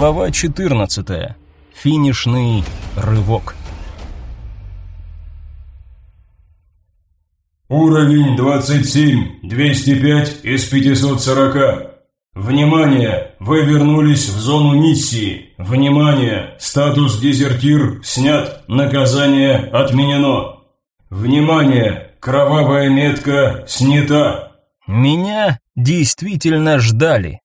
Глава 14. Финишный рывок. Уровень 27, 205 из 540. Внимание! Вы вернулись в зону миссии. Внимание! Статус дезертир снят. Наказание отменено. Внимание! Кровавая метка снята. Меня действительно ждали.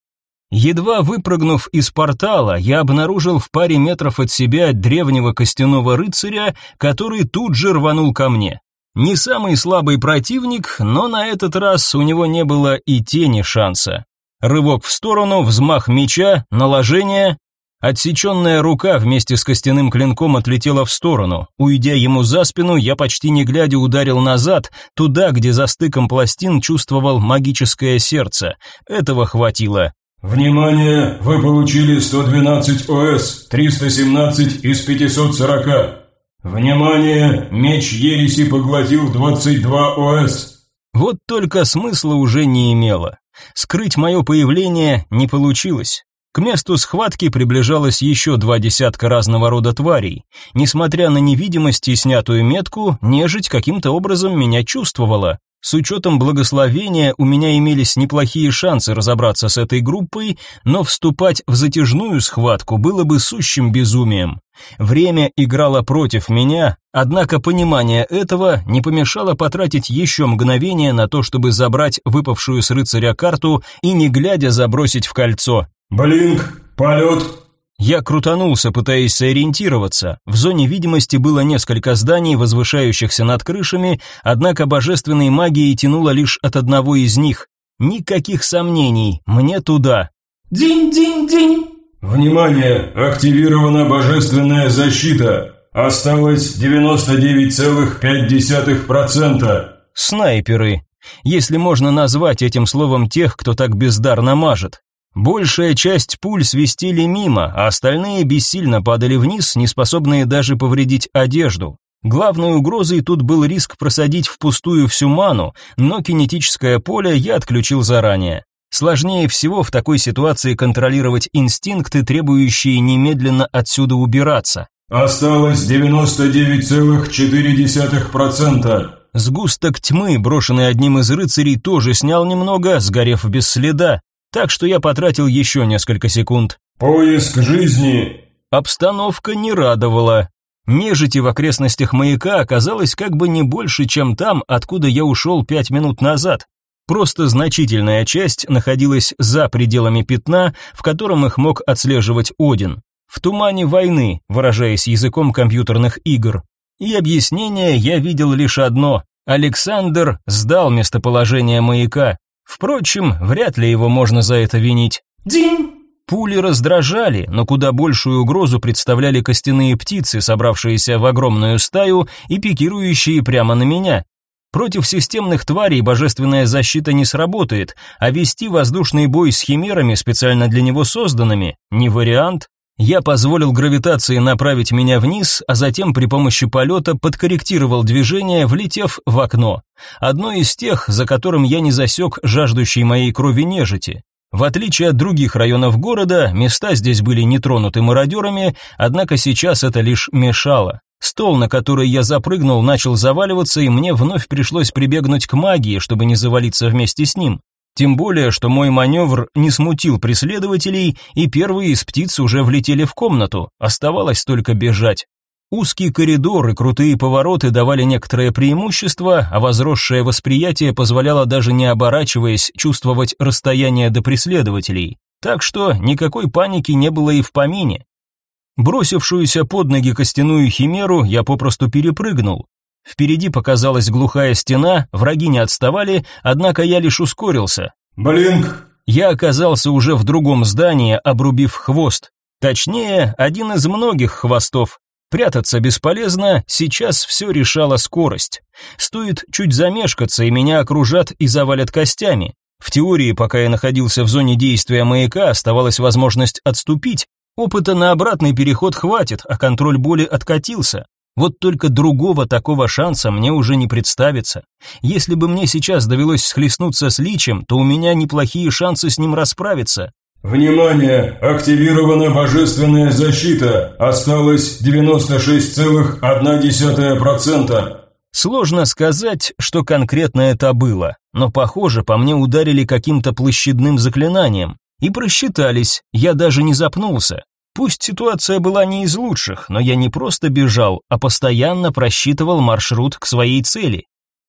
Едва выпрыгнув из портала, я обнаружил в паре метров от себя древнего костяного рыцаря, который тут же рванул ко мне. Не самый слабый противник, но на этот раз у него не было и тени шанса. Рывок в сторону, взмах меча, наложение. Отсеченная рука вместе с костяным клинком отлетела в сторону. Уйдя ему за спину, я почти не глядя ударил назад, туда, где за стыком пластин чувствовал магическое сердце. Этого хватило. Внимание! Вы получили 112 ОС, 317 из 540. Внимание! Меч Ереси поглотил 22 ОС. Вот только смысла уже не имело. Скрыть мое появление не получилось. К месту схватки приближалось еще два десятка разного рода тварей. Несмотря на невидимость и снятую метку, нежить каким-то образом меня чувствовала. С учетом благословения у меня имелись неплохие шансы разобраться с этой группой, но вступать в затяжную схватку было бы сущим безумием. Время играло против меня, однако понимание этого не помешало потратить еще мгновение на то, чтобы забрать выпавшую с рыцаря карту и не глядя забросить в кольцо. «Блинк! Полет!» Я крутанулся, пытаясь сориентироваться. В зоне видимости было несколько зданий, возвышающихся над крышами, однако божественной магией тянуло лишь от одного из них. Никаких сомнений, мне туда. Динь-динь-динь. Внимание, активирована божественная защита. Осталось 99,5%. Снайперы. Если можно назвать этим словом тех, кто так бездарно мажет. Большая часть пуль свистели мимо, а остальные бессильно падали вниз, не способные даже повредить одежду. Главной угрозой тут был риск просадить впустую всю ману, но кинетическое поле я отключил заранее. Сложнее всего в такой ситуации контролировать инстинкты, требующие немедленно отсюда убираться. Осталось 99,4%. Сгусток тьмы, брошенный одним из рыцарей, тоже снял немного, сгорев без следа так что я потратил еще несколько секунд. «Поиск жизни!» Обстановка не радовала. Нежити в окрестностях маяка оказалось как бы не больше, чем там, откуда я ушел пять минут назад. Просто значительная часть находилась за пределами пятна, в котором их мог отслеживать Один. В тумане войны, выражаясь языком компьютерных игр. И объяснение я видел лишь одно. Александр сдал местоположение маяка, Впрочем, вряд ли его можно за это винить. Динь! Пули раздражали, но куда большую угрозу представляли костяные птицы, собравшиеся в огромную стаю и пикирующие прямо на меня. Против системных тварей божественная защита не сработает, а вести воздушный бой с химерами, специально для него созданными, не вариант. Я позволил гравитации направить меня вниз, а затем при помощи полета подкорректировал движение, влетев в окно. Одно из тех, за которым я не засек жаждущей моей крови нежити. В отличие от других районов города, места здесь были не тронуты мародерами, однако сейчас это лишь мешало. Стол, на который я запрыгнул, начал заваливаться, и мне вновь пришлось прибегнуть к магии, чтобы не завалиться вместе с ним. Тем более, что мой маневр не смутил преследователей, и первые из птиц уже влетели в комнату, оставалось только бежать. Узкий коридор и крутые повороты давали некоторое преимущество, а возросшее восприятие позволяло даже не оборачиваясь чувствовать расстояние до преследователей. Так что никакой паники не было и в помине. Бросившуюся под ноги костяную химеру я попросту перепрыгнул. Впереди показалась глухая стена, враги не отставали, однако я лишь ускорился. «Блинк!» Я оказался уже в другом здании, обрубив хвост. Точнее, один из многих хвостов. Прятаться бесполезно, сейчас все решала скорость. Стоит чуть замешкаться, и меня окружат и завалят костями. В теории, пока я находился в зоне действия маяка, оставалась возможность отступить. Опыта на обратный переход хватит, а контроль боли откатился. Вот только другого такого шанса мне уже не представится. Если бы мне сейчас довелось схлестнуться с Личем, то у меня неплохие шансы с ним расправиться. Внимание! Активирована божественная защита. Осталось 96,1%. Сложно сказать, что конкретно это было, но похоже, по мне ударили каким-то площадным заклинанием. И просчитались, я даже не запнулся. Пусть ситуация была не из лучших, но я не просто бежал, а постоянно просчитывал маршрут к своей цели.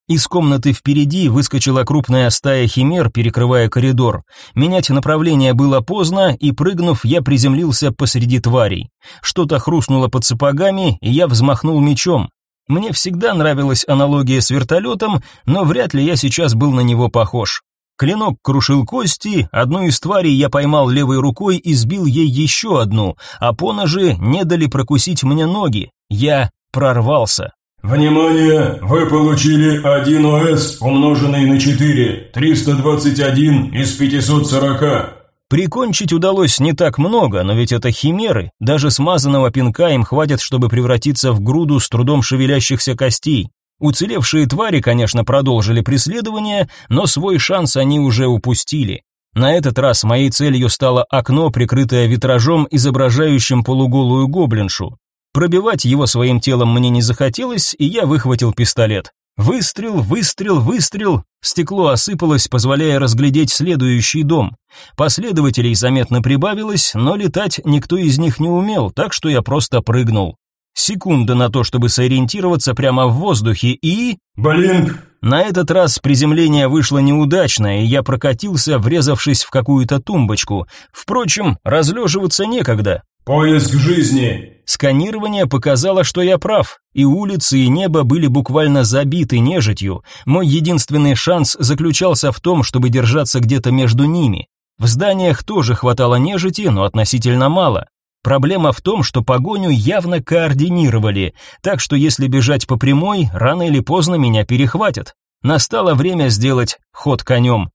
Из комнаты впереди выскочила крупная стая химер, перекрывая коридор. Менять направление было поздно, и прыгнув, я приземлился посреди тварей. Что-то хрустнуло под сапогами, и я взмахнул мечом. Мне всегда нравилась аналогия с вертолетом, но вряд ли я сейчас был на него похож. Клинок крушил кости, одну из тварей я поймал левой рукой и сбил ей еще одну, а поножи не дали прокусить мне ноги. Я прорвался. Внимание! Вы получили 1 ОС, умноженный на 4, 321 из 540. Прикончить удалось не так много, но ведь это химеры, даже смазанного пинка им хватит, чтобы превратиться в груду с трудом шевелящихся костей. Уцелевшие твари, конечно, продолжили преследование, но свой шанс они уже упустили. На этот раз моей целью стало окно, прикрытое витражом, изображающим полуголую гоблиншу. Пробивать его своим телом мне не захотелось, и я выхватил пистолет. Выстрел, выстрел, выстрел. Стекло осыпалось, позволяя разглядеть следующий дом. Последователей заметно прибавилось, но летать никто из них не умел, так что я просто прыгнул. Секунда на то, чтобы сориентироваться прямо в воздухе и... Блинк! На этот раз приземление вышло неудачно, и я прокатился, врезавшись в какую-то тумбочку. Впрочем, разлеживаться некогда. Поиск жизни. Сканирование показало, что я прав, и улицы и небо были буквально забиты нежитью. Мой единственный шанс заключался в том, чтобы держаться где-то между ними. В зданиях тоже хватало нежити, но относительно мало. Проблема в том, что погоню явно координировали, так что если бежать по прямой, рано или поздно меня перехватят. Настало время сделать ход конем.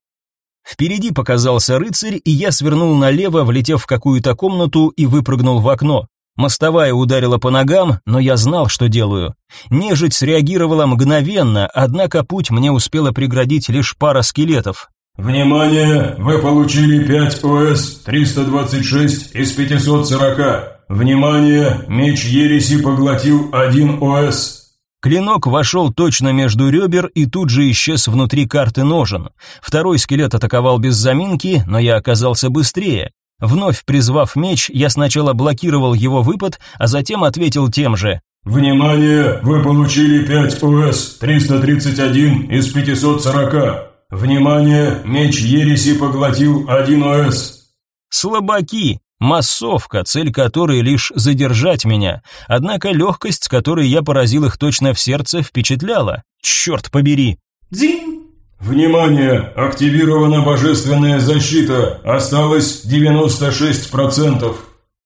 Впереди показался рыцарь, и я свернул налево, влетев в какую-то комнату и выпрыгнул в окно. Мостовая ударила по ногам, но я знал, что делаю. Нежить среагировала мгновенно, однако путь мне успела преградить лишь пара скелетов. Внимание! Вы получили 5 ОС, 326 из 540. Внимание! Меч Ереси поглотил 1 ОС. Клинок вошел точно между ребер и тут же исчез внутри карты ножен. Второй скелет атаковал без заминки, но я оказался быстрее. Вновь призвав меч, я сначала блокировал его выпад, а затем ответил тем же. Внимание! Вы получили 5 ОС, 331 из 540. Внимание! Меч Ереси поглотил 1 ОС. Слабаки, Массовка, цель которой лишь задержать меня. Однако легкость, с которой я поразил их точно в сердце, впечатляла. Черт побери. Дзинь! Внимание! Активирована божественная защита. Осталось 96%.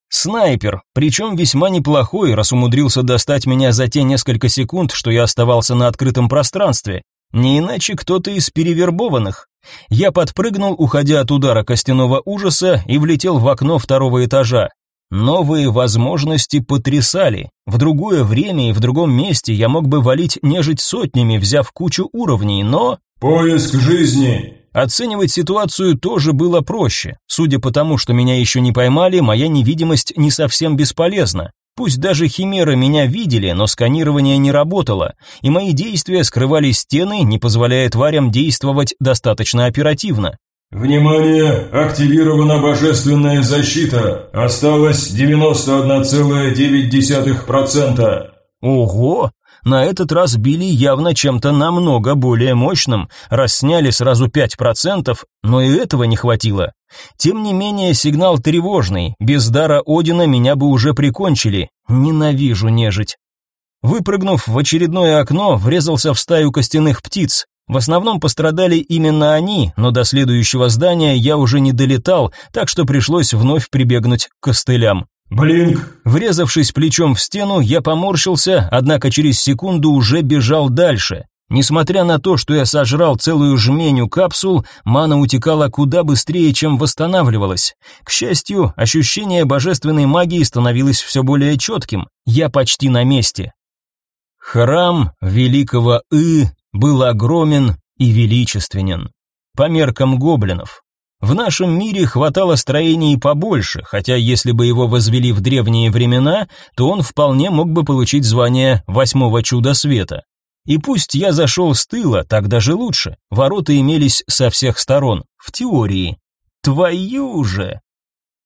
Снайпер, причем весьма неплохой, раз умудрился достать меня за те несколько секунд, что я оставался на открытом пространстве. Не иначе кто-то из перевербованных. Я подпрыгнул, уходя от удара костяного ужаса, и влетел в окно второго этажа. Новые возможности потрясали. В другое время и в другом месте я мог бы валить нежить сотнями, взяв кучу уровней, но... Поиск жизни. Оценивать ситуацию тоже было проще. Судя по тому, что меня еще не поймали, моя невидимость не совсем бесполезна. Пусть даже химеры меня видели, но сканирование не работало, и мои действия скрывали стены, не позволяя тварям действовать достаточно оперативно. Внимание! Активирована божественная защита. Осталось 91,9%. Ого! На этот раз били явно чем-то намного более мощным, раз сняли сразу 5%, но и этого не хватило. Тем не менее, сигнал тревожный, без дара Одина меня бы уже прикончили. Ненавижу нежить. Выпрыгнув в очередное окно, врезался в стаю костяных птиц. В основном пострадали именно они, но до следующего здания я уже не долетал, так что пришлось вновь прибегнуть к костылям. Блинк! Врезавшись плечом в стену, я поморщился, однако через секунду уже бежал дальше. Несмотря на то, что я сожрал целую жменю капсул, мана утекала куда быстрее, чем восстанавливалась. К счастью, ощущение божественной магии становилось все более четким. Я почти на месте. Храм великого И был огромен и величественен. По меркам гоблинов. В нашем мире хватало строений побольше, хотя если бы его возвели в древние времена, то он вполне мог бы получить звание восьмого чуда света. И пусть я зашел с тыла, так даже лучше. Ворота имелись со всех сторон, в теории. Твою же!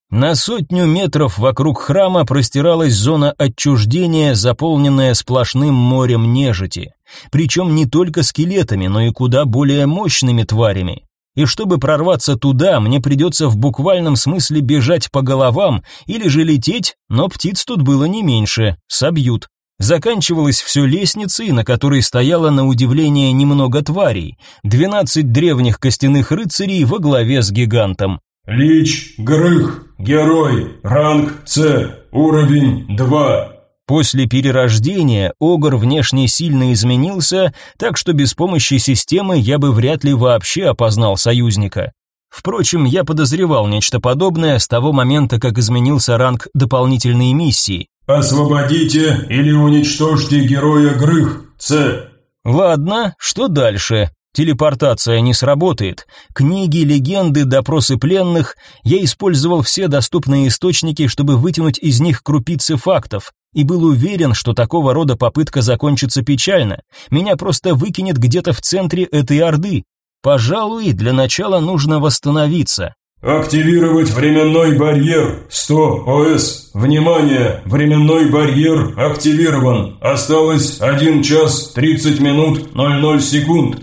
На сотню метров вокруг храма простиралась зона отчуждения, заполненная сплошным морем нежити. Причем не только скелетами, но и куда более мощными тварями. И чтобы прорваться туда, мне придется в буквальном смысле бежать по головам или же лететь, но птиц тут было не меньше, собьют. Заканчивалось все лестницей, на которой стояло на удивление немного тварей. Двенадцать древних костяных рыцарей во главе с гигантом. Лич, Грых, Герой, ранг С, уровень 2. После перерождения Огр внешне сильно изменился, так что без помощи системы я бы вряд ли вообще опознал союзника. Впрочем, я подозревал нечто подобное с того момента, как изменился ранг дополнительной миссии. Освободите или уничтожьте героя Грых, С. Ладно, что дальше? Телепортация не сработает. Книги, легенды, допросы пленных. Я использовал все доступные источники, чтобы вытянуть из них крупицы фактов, и был уверен, что такого рода попытка закончится печально. Меня просто выкинет где-то в центре этой орды. Пожалуй, для начала нужно восстановиться. Активировать временной барьер 100 ОС. Внимание, временной барьер активирован. Осталось 1 час 30 минут 00 секунд.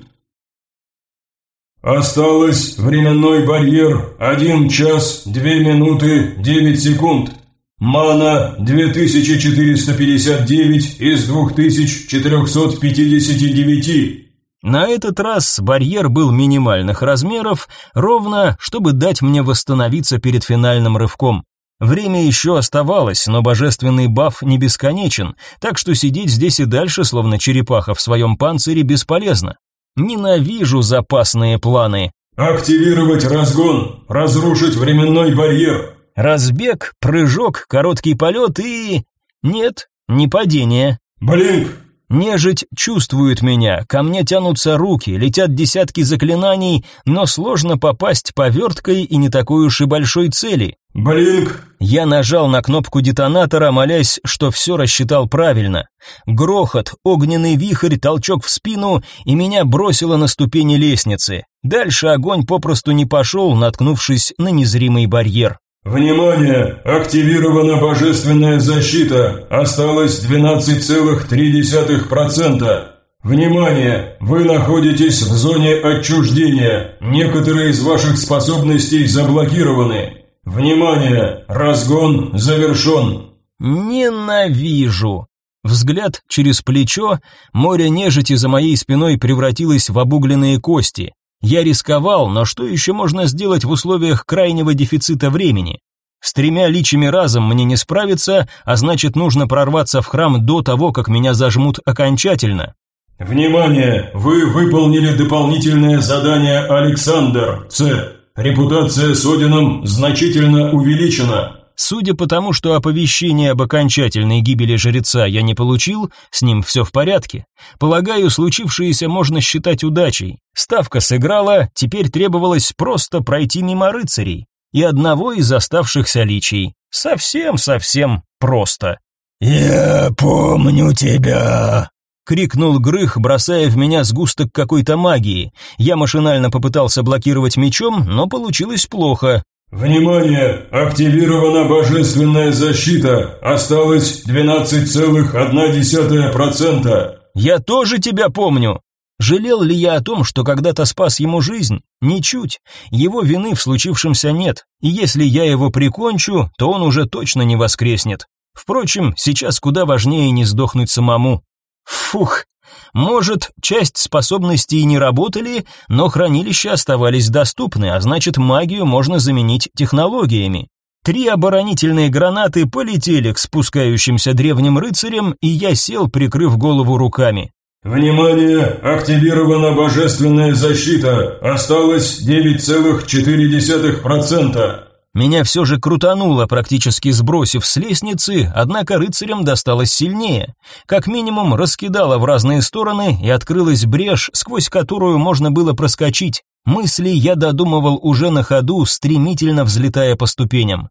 Осталось временной барьер 1 час 2 минуты 9 секунд. Мана 2459 из 2459. На этот раз барьер был минимальных размеров, ровно, чтобы дать мне восстановиться перед финальным рывком. Время еще оставалось, но божественный баф не бесконечен, так что сидеть здесь и дальше, словно черепаха в своем панцире, бесполезно. Ненавижу запасные планы. Активировать разгон, разрушить временной барьер. Разбег, прыжок, короткий полет и... Нет, не падение. Блинк, Нежить чувствует меня, ко мне тянутся руки, летят десятки заклинаний, но сложно попасть поверткой и не такой уж и большой цели. блинк, Я нажал на кнопку детонатора, молясь, что все рассчитал правильно. Грохот, огненный вихрь, толчок в спину, и меня бросило на ступени лестницы. Дальше огонь попросту не пошел, наткнувшись на незримый барьер. Внимание! Активирована божественная защита. Осталось 12,3%. Внимание! Вы находитесь в зоне отчуждения. Некоторые из ваших способностей заблокированы. Внимание! Разгон завершен. Ненавижу. Взгляд через плечо, море нежити за моей спиной превратилось в обугленные кости. Я рисковал, но что еще можно сделать в условиях крайнего дефицита времени? С тремя личами разом мне не справиться, а значит нужно прорваться в храм до того, как меня зажмут окончательно. Внимание! Вы выполнили дополнительное задание Александр С. Репутация с Одином значительно увеличена. Судя по тому, что оповещение об окончательной гибели жреца я не получил, с ним все в порядке. Полагаю, случившееся можно считать удачей. Ставка сыграла, теперь требовалось просто пройти мимо рыцарей и одного из оставшихся личий. Совсем-совсем просто. «Я помню тебя!» крикнул Грых, бросая в меня сгусток какой-то магии. Я машинально попытался блокировать мечом, но получилось плохо. Внимание! Активирована божественная защита. Осталось 12,1%. Я тоже тебя помню. Жалел ли я о том, что когда-то спас ему жизнь? Ничуть. Его вины в случившемся нет. И если я его прикончу, то он уже точно не воскреснет. Впрочем, сейчас куда важнее не сдохнуть самому. Фух. Может, часть способностей не работали, но хранилища оставались доступны, а значит, магию можно заменить технологиями. Три оборонительные гранаты полетели к спускающимся древним рыцарям, и я сел, прикрыв голову руками. Внимание! Активирована божественная защита. Осталось 9,4%. Меня все же крутануло, практически сбросив с лестницы, однако рыцарям досталось сильнее. Как минимум раскидало в разные стороны и открылась брешь, сквозь которую можно было проскочить. Мысли я додумывал уже на ходу, стремительно взлетая по ступеням.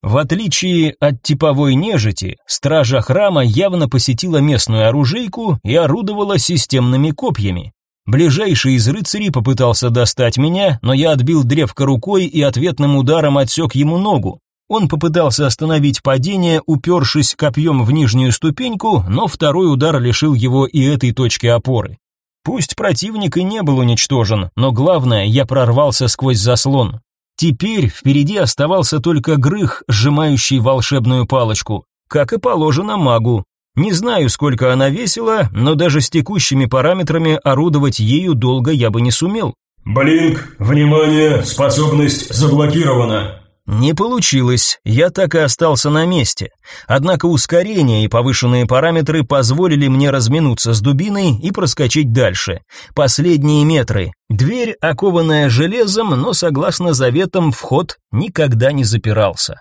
В отличие от типовой нежити, стража храма явно посетила местную оружейку и орудовала системными копьями. Ближайший из рыцарей попытался достать меня, но я отбил древко рукой и ответным ударом отсек ему ногу. Он попытался остановить падение, упершись копьем в нижнюю ступеньку, но второй удар лишил его и этой точки опоры. Пусть противник и не был уничтожен, но главное, я прорвался сквозь заслон. Теперь впереди оставался только Грых, сжимающий волшебную палочку, как и положено магу. Не знаю, сколько она весила, но даже с текущими параметрами орудовать ею долго я бы не сумел. Блинк, внимание, способность заблокирована. Не получилось, я так и остался на месте. Однако ускорение и повышенные параметры позволили мне разминуться с дубиной и проскочить дальше. Последние метры. Дверь, окованная железом, но согласно заветам вход никогда не запирался.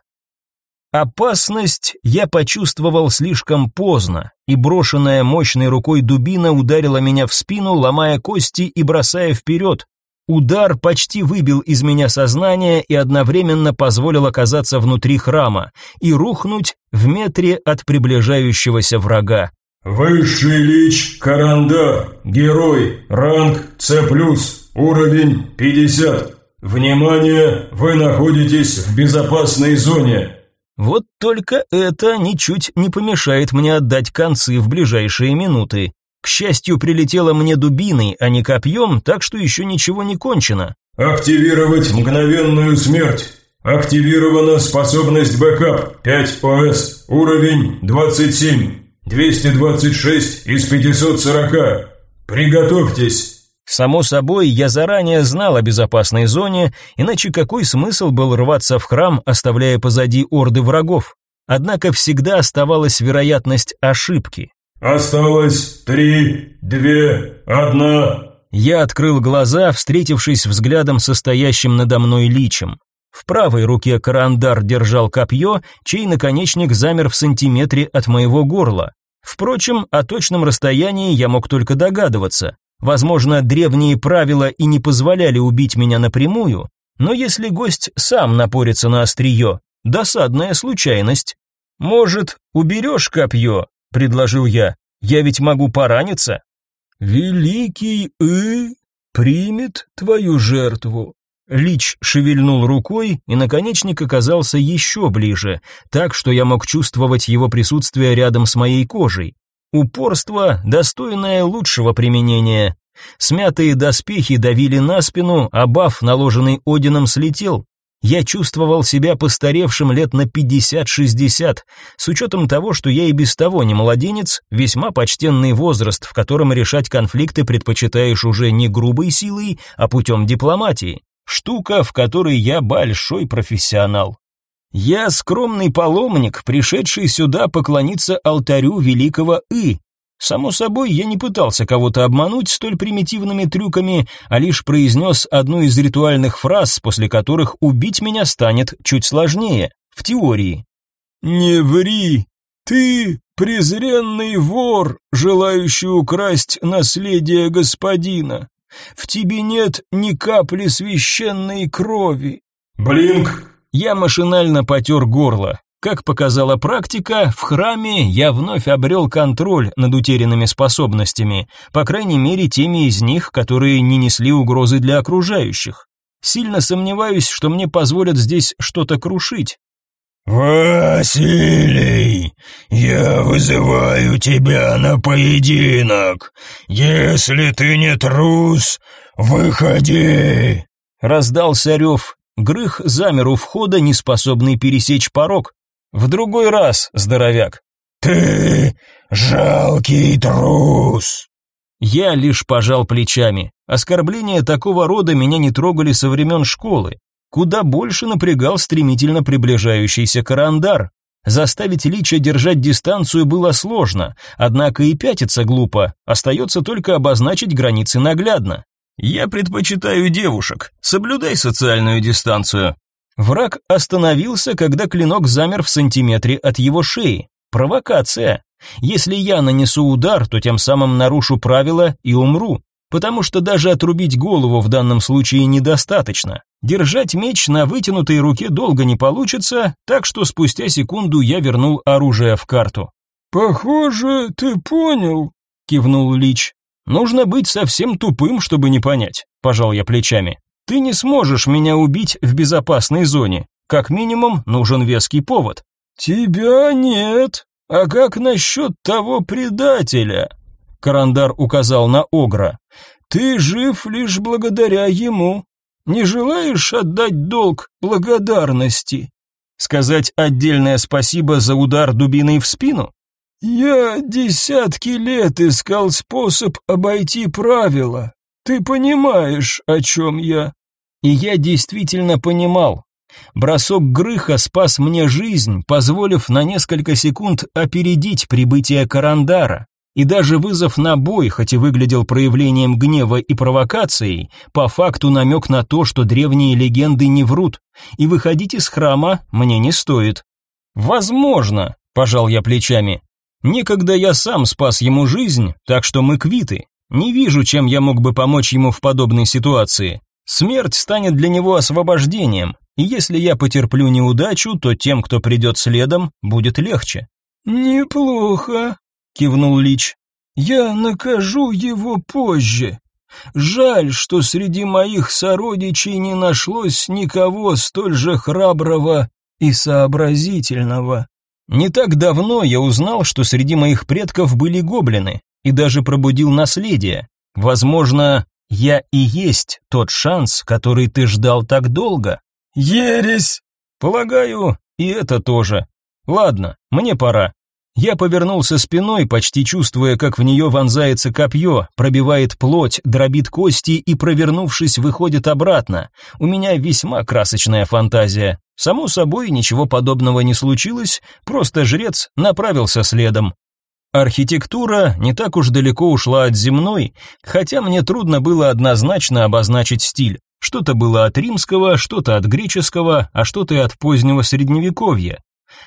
Опасность я почувствовал слишком поздно, и брошенная мощной рукой дубина ударила меня в спину, ломая кости и бросая вперед, Удар почти выбил из меня сознание и одновременно позволил оказаться внутри храма и рухнуть в метре от приближающегося врага. Высший лич Карандар, герой, ранг С+, уровень 50. Внимание, вы находитесь в безопасной зоне. Вот только это ничуть не помешает мне отдать концы в ближайшие минуты. К счастью, прилетело мне дубиной, а не копьем, так что еще ничего не кончено. Активировать мгновенную смерть. Активирована способность бэкап 5 ОС, уровень 27, 226 из 540. Приготовьтесь. Само собой, я заранее знал о безопасной зоне, иначе какой смысл был рваться в храм, оставляя позади орды врагов? Однако всегда оставалась вероятность ошибки. «Осталось три, две, одна...» Я открыл глаза, встретившись взглядом со стоящим надо мной личем. В правой руке Карандар держал копье, чей наконечник замер в сантиметре от моего горла. Впрочем, о точном расстоянии я мог только догадываться. Возможно, древние правила и не позволяли убить меня напрямую, но если гость сам напорится на острие, досадная случайность. Может, уберешь копье, предложил я. Я ведь могу пораниться. Великий И примет твою жертву. Лич шевельнул рукой, и наконечник оказался еще ближе, так что я мог чувствовать его присутствие рядом с моей кожей. Упорство, достойное лучшего применения. Смятые доспехи давили на спину, а баф, наложенный Одином, слетел. Я чувствовал себя постаревшим лет на 50-60, с учетом того, что я и без того не младенец, весьма почтенный возраст, в котором решать конфликты предпочитаешь уже не грубой силой, а путем дипломатии. Штука, в которой я большой профессионал. Я скромный паломник, пришедший сюда поклониться алтарю великого И, Само собой, я не пытался кого-то обмануть столь примитивными трюками, а лишь произнес одну из ритуальных фраз, после которых убить меня станет чуть сложнее, в теории. «Не ври! Ты презренный вор, желающий украсть наследие господина. В тебе нет ни капли священной крови». «Блинк!» Я машинально потер горло. Как показала практика, в храме я вновь обрел контроль над утерянными способностями, по крайней мере теми из них, которые не несли угрозы для окружающих. Сильно сомневаюсь, что мне позволят здесь что-то крушить. «Василий, я вызываю тебя на поединок. Если ты не трус, выходи!» Раздался рев. Грых замер у входа, неспособный пересечь порог. В другой раз, здоровяк. Ты жалкий трус. Я лишь пожал плечами. Оскорбления такого рода меня не трогали со времен школы. Куда больше напрягал стремительно приближающийся карандар. Заставить Лича держать дистанцию было сложно, однако и пятиться глупо, остается только обозначить границы наглядно. Я предпочитаю девушек, соблюдай социальную дистанцию. Враг остановился, когда клинок замер в сантиметре от его шеи. Провокация. Если я нанесу удар, то тем самым нарушу правила и умру. потому что даже отрубить голову в данном случае недостаточно. Держать меч на вытянутой руке долго не получится, так что спустя секунду я вернул оружие в карту. «Похоже, ты понял», — кивнул Лич. «Нужно быть совсем тупым, чтобы не понять», — пожал я плечами. «Ты не сможешь меня убить в безопасной зоне. Как минимум, нужен веский повод». «Тебя нет. А как насчет того предателя?» Карандар указал на Огра. «Ты жив лишь благодаря ему. Не желаешь отдать долг благодарности?» «Сказать отдельное спасибо за удар дубиной в спину?» «Я десятки лет искал способ обойти правила. Ты понимаешь, о чем я?» И я действительно понимал. Бросок Грыха спас мне жизнь, позволив на несколько секунд опередить прибытие Карандара. И даже вызов на бой, хоть и выглядел проявлением гнева и провокацией, по факту намек на то, что древние легенды не врут, и выходить из храма мне не стоит. Возможно, пожал я плечами. Некогда я сам спас ему жизнь, так что мы квиты. Не вижу, чем я мог бы помочь ему в подобной ситуации. Смерть станет для него освобождением, и если я потерплю неудачу, то тем, кто придет следом, будет легче. Неплохо, кивнул Лич. Я накажу его позже. Жаль, что среди моих сородичей не нашлось никого столь же храброго и сообразительного. Не так давно я узнал, что среди моих предков были гоблины, и даже пробудил наследие. Возможно, я и есть тот шанс, который ты ждал так долго. Ересь! Полагаю, и это тоже. Ладно, мне пора. Я повернулся спиной, почти чувствуя, как в нее вонзается копье, пробивает плоть, дробит кости и, провернувшись, выходит обратно. У меня весьма красочная фантазия. Само собой, ничего подобного не случилось, просто жрец направился следом. Архитектура не так уж далеко ушла от земной, хотя мне трудно было однозначно обозначить стиль. Что-то было от римского, что-то от греческого, а что-то и от позднего средневековья.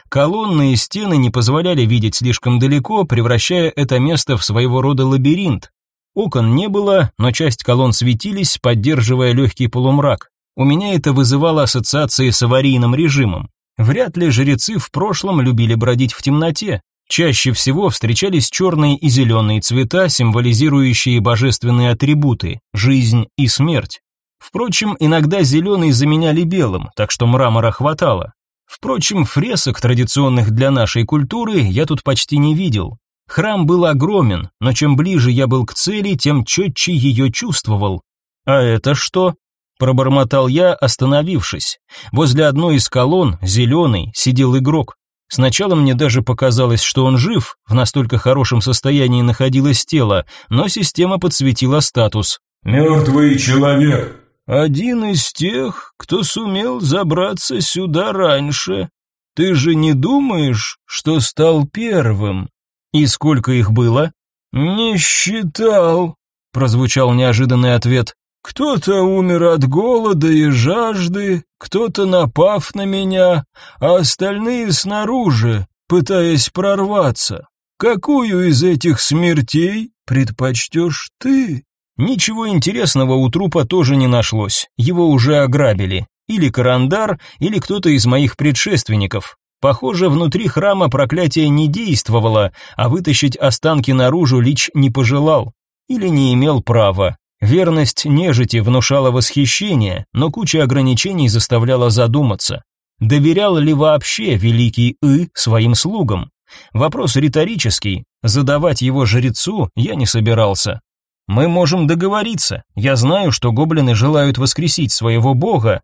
Колонны и стены не позволяли видеть слишком далеко, превращая это место в своего рода лабиринт. Окон не было, но часть колонн светились, поддерживая легкий полумрак. У меня это вызывало ассоциации с аварийным режимом. Вряд ли жрецы в прошлом любили бродить в темноте. Чаще всего встречались черные и зеленые цвета, символизирующие божественные атрибуты – жизнь и смерть. Впрочем, иногда зеленый заменяли белым, так что мрамора хватало. Впрочем, фресок, традиционных для нашей культуры, я тут почти не видел. Храм был огромен, но чем ближе я был к цели, тем четче ее чувствовал. А это что? Пробормотал я, остановившись. Возле одной из колонн, зеленый, сидел игрок. Сначала мне даже показалось, что он жив, в настолько хорошем состоянии находилось тело, но система подсветила статус. «Мертвый человек». Один из тех, кто сумел забраться сюда раньше. Ты же не думаешь, что стал первым? И сколько их было? Не считал, прозвучал неожиданный ответ. Кто-то умер от голода и жажды, кто-то напав на меня, а остальные снаружи, пытаясь прорваться. Какую из этих смертей предпочтешь ты? Ничего интересного у трупа тоже не нашлось, его уже ограбили. Или Карандар, или кто-то из моих предшественников. Похоже, внутри храма проклятие не действовало, а вытащить останки наружу Лич не пожелал. Или не имел права. Верность нежити внушала восхищение, но куча ограничений заставляла задуматься. Доверял ли вообще великий И своим слугам? Вопрос риторический, задавать его жрецу я не собирался. Мы можем договориться. Я знаю, что гоблины желают воскресить своего бога.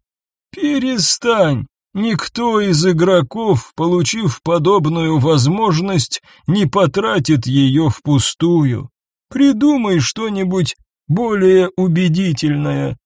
Перестань. Никто из игроков, получив подобную возможность, не потратит ее впустую. Придумай что-нибудь более убедительное.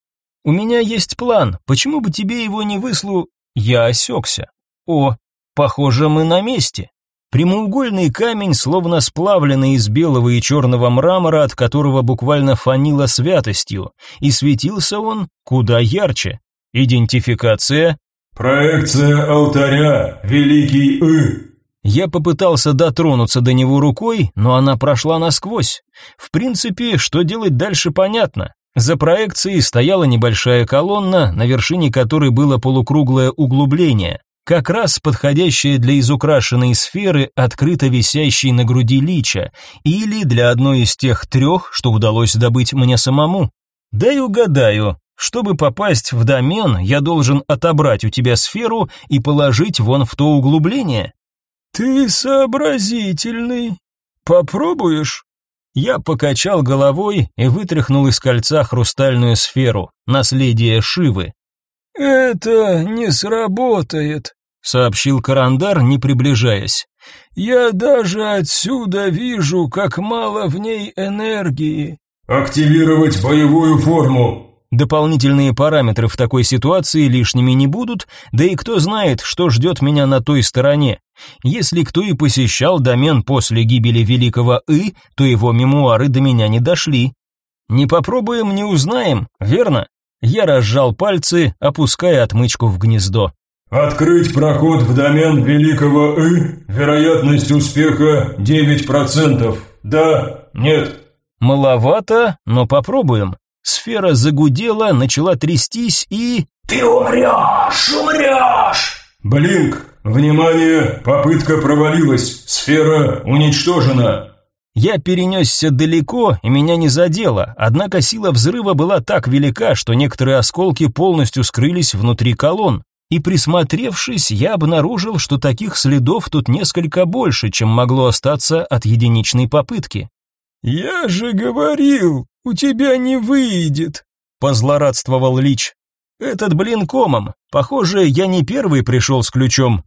У меня есть план. Почему бы тебе его не выслу? Я осекся. О, похоже, мы на месте. Прямоугольный камень, словно сплавленный из белого и черного мрамора, от которого буквально фанило святостью, и светился он куда ярче. Идентификация. Проекция алтаря, Великий И. Я попытался дотронуться до него рукой, но она прошла насквозь. В принципе, что делать дальше понятно. За проекцией стояла небольшая колонна, на вершине которой было полукруглое углубление, как раз подходящее для изукрашенной сферы, открыто висящей на груди лича, или для одной из тех трех, что удалось добыть мне самому. Дай угадаю, чтобы попасть в домен, я должен отобрать у тебя сферу и положить вон в то углубление. Ты сообразительный. Попробуешь? Я покачал головой и вытряхнул из кольца хрустальную сферу, наследие Шивы. Это не сработает, сообщил Карандар, не приближаясь. Я даже отсюда вижу, как мало в ней энергии. Активировать боевую форму, Дополнительные параметры в такой ситуации лишними не будут, да и кто знает, что ждет меня на той стороне. Если кто и посещал домен после гибели великого И, то его мемуары до меня не дошли. Не попробуем, не узнаем, верно? Я разжал пальцы, опуская отмычку в гнездо. Открыть проход в домен великого И, вероятность успеха 9%. Да, нет. Маловато, но попробуем. Сфера загудела, начала трястись и... «Ты умрешь! Умрешь!» «Блинк! Внимание! Попытка провалилась! Сфера уничтожена!» Я перенесся далеко, и меня не задело, однако сила взрыва была так велика, что некоторые осколки полностью скрылись внутри колонн. И присмотревшись, я обнаружил, что таких следов тут несколько больше, чем могло остаться от единичной попытки. «Я же говорил, у тебя не выйдет», — позлорадствовал Лич. «Этот блин комом. Похоже, я не первый пришел с ключом».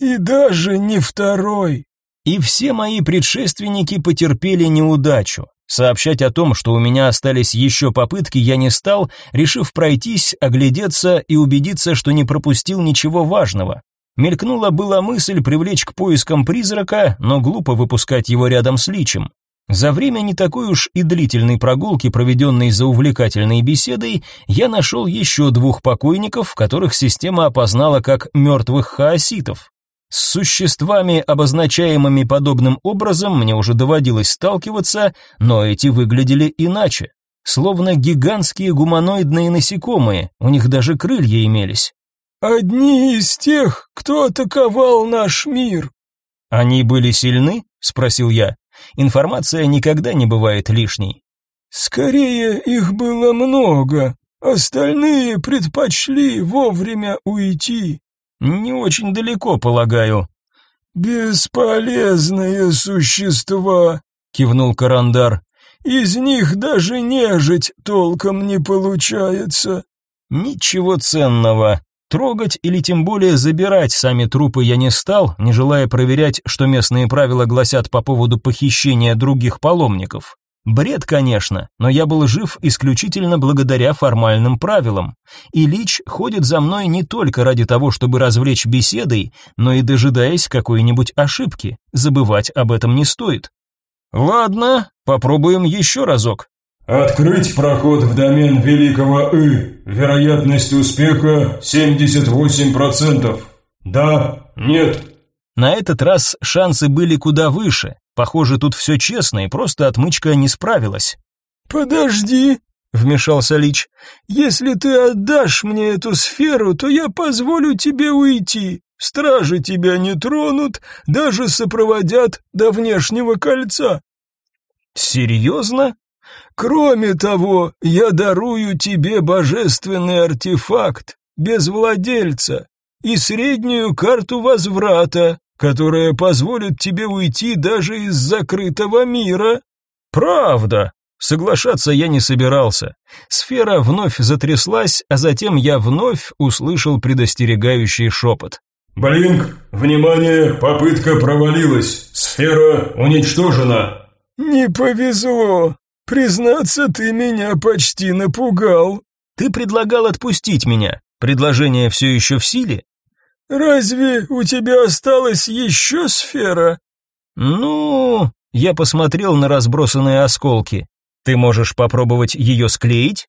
«И даже не второй». И все мои предшественники потерпели неудачу. Сообщать о том, что у меня остались еще попытки, я не стал, решив пройтись, оглядеться и убедиться, что не пропустил ничего важного. Мелькнула была мысль привлечь к поискам призрака, но глупо выпускать его рядом с личем. За время не такой уж и длительной прогулки, проведенной за увлекательной беседой, я нашел еще двух покойников, которых система опознала как мертвых хаоситов. С существами, обозначаемыми подобным образом, мне уже доводилось сталкиваться, но эти выглядели иначе. Словно гигантские гуманоидные насекомые, у них даже крылья имелись. «Одни из тех, кто атаковал наш мир». «Они были сильны?» — спросил я. Информация никогда не бывает лишней. Скорее их было много, остальные предпочли вовремя уйти. Не очень далеко, полагаю. Бесполезные существа, кивнул Карандар. Из них даже нежить толком не получается. Ничего ценного. Трогать или тем более забирать сами трупы я не стал, не желая проверять, что местные правила гласят по поводу похищения других паломников. Бред, конечно, но я был жив исключительно благодаря формальным правилам. И Лич ходит за мной не только ради того, чтобы развлечь беседой, но и дожидаясь какой-нибудь ошибки. Забывать об этом не стоит. Ладно, попробуем еще разок. Открыть проход в домен великого И. Вероятность успеха 78%. Да, нет. На этот раз шансы были куда выше. Похоже, тут все честно, и просто отмычка не справилась. «Подожди», — вмешался Лич. «Если ты отдашь мне эту сферу, то я позволю тебе уйти. Стражи тебя не тронут, даже сопроводят до внешнего кольца». «Серьезно?» Кроме того, я дарую тебе божественный артефакт без владельца и среднюю карту возврата, которая позволит тебе уйти даже из закрытого мира. Правда. Соглашаться я не собирался. Сфера вновь затряслась, а затем я вновь услышал предостерегающий шепот. «Блинк, внимание, попытка провалилась. Сфера уничтожена». «Не повезло. Признаться, ты меня почти напугал. Ты предлагал отпустить меня. Предложение все еще в силе? Разве у тебя осталась еще сфера? Ну, я посмотрел на разбросанные осколки. Ты можешь попробовать ее склеить?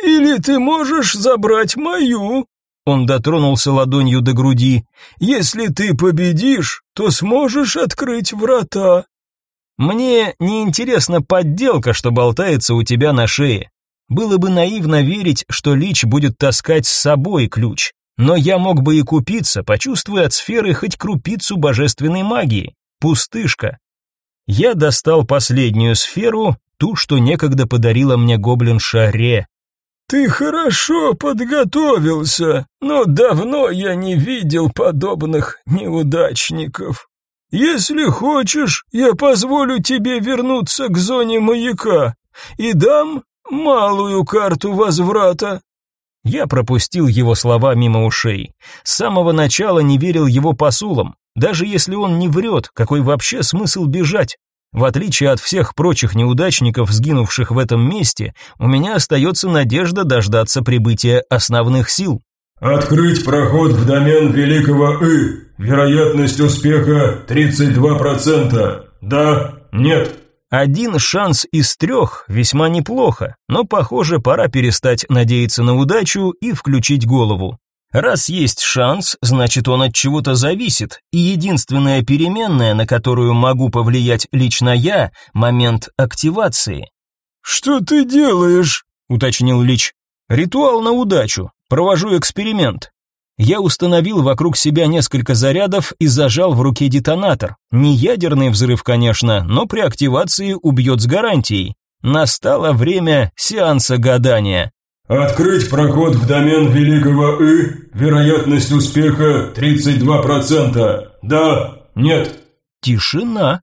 Или ты можешь забрать мою? Он дотронулся ладонью до груди. Если ты победишь, то сможешь открыть врата. Мне не интересна подделка, что болтается у тебя на шее. Было бы наивно верить, что Лич будет таскать с собой ключ. Но я мог бы и купиться, почувствуя от сферы хоть крупицу божественной магии. Пустышка. Я достал последнюю сферу, ту, что некогда подарила мне гоблин Шаре. Ты хорошо подготовился, но давно я не видел подобных неудачников. Если хочешь, я позволю тебе вернуться к зоне маяка и дам малую карту возврата. Я пропустил его слова мимо ушей. С самого начала не верил его посулам. Даже если он не врет, какой вообще смысл бежать? В отличие от всех прочих неудачников, сгинувших в этом месте, у меня остается надежда дождаться прибытия основных сил. Открыть проход в домен Великого И. Вероятность успеха 32%. Да, нет. Один шанс из трех весьма неплохо, но, похоже, пора перестать надеяться на удачу и включить голову. Раз есть шанс, значит он от чего-то зависит, и единственная переменная, на которую могу повлиять лично я, момент активации. «Что ты делаешь?» — уточнил Лич. «Ритуал на удачу. Провожу эксперимент. Я установил вокруг себя несколько зарядов и зажал в руке детонатор. Не ядерный взрыв, конечно, но при активации убьет с гарантией. Настало время сеанса гадания. Открыть проход в домен Великого И. Вероятность успеха 32%. Да, нет. Тишина.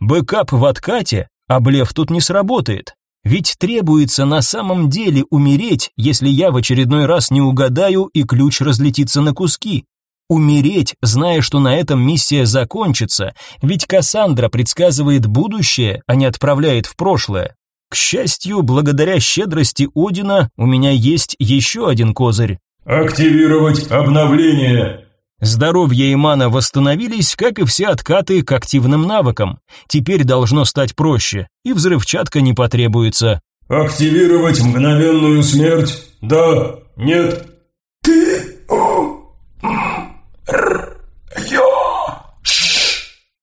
Бэкап в откате, а блеф тут не сработает. Ведь требуется на самом деле умереть, если я в очередной раз не угадаю и ключ разлетится на куски. Умереть, зная, что на этом миссия закончится, ведь Кассандра предсказывает будущее, а не отправляет в прошлое. К счастью, благодаря щедрости Одина у меня есть еще один козырь. Активировать обновление. Здоровье и мана восстановились, как и все откаты к активным навыкам. Теперь должно стать проще, и взрывчатка не потребуется. Активировать мгновенную смерть? Да, нет. Ты... Я...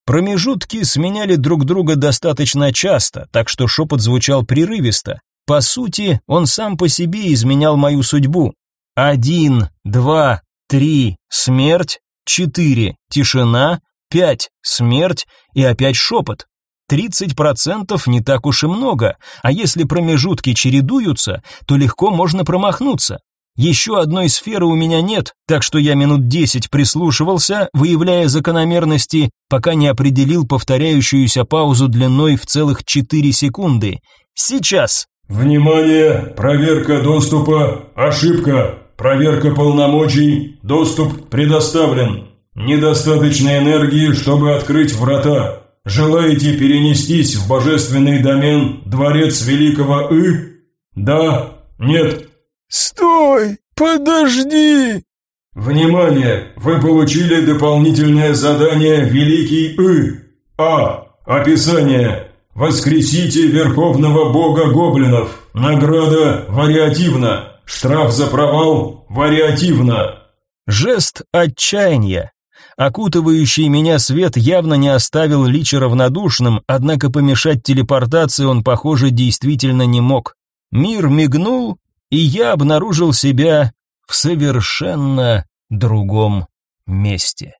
Промежутки сменяли друг друга достаточно часто, так что шепот звучал прерывисто. По сути, он сам по себе изменял мою судьбу. Один, два, три, смерть, четыре, тишина, пять, смерть и опять шепот. Тридцать процентов не так уж и много, а если промежутки чередуются, то легко можно промахнуться. Еще одной сферы у меня нет, так что я минут десять прислушивался, выявляя закономерности, пока не определил повторяющуюся паузу длиной в целых четыре секунды. Сейчас. Внимание, проверка доступа, ошибка, проверка полномочий, доступ предоставлен. Недостаточно энергии, чтобы открыть врата. Желаете перенестись в божественный домен Дворец Великого И? Да? Нет? «Стой! Подожди!» Внимание! Вы получили дополнительное задание «Великий И». А. Описание. Воскресите Верховного Бога Гоблинов. Награда вариативна. Штраф за провал вариативно. Жест отчаяния. Окутывающий меня свет явно не оставил Лича равнодушным, однако помешать телепортации он, похоже, действительно не мог. Мир мигнул, и я обнаружил себя в совершенно другом месте.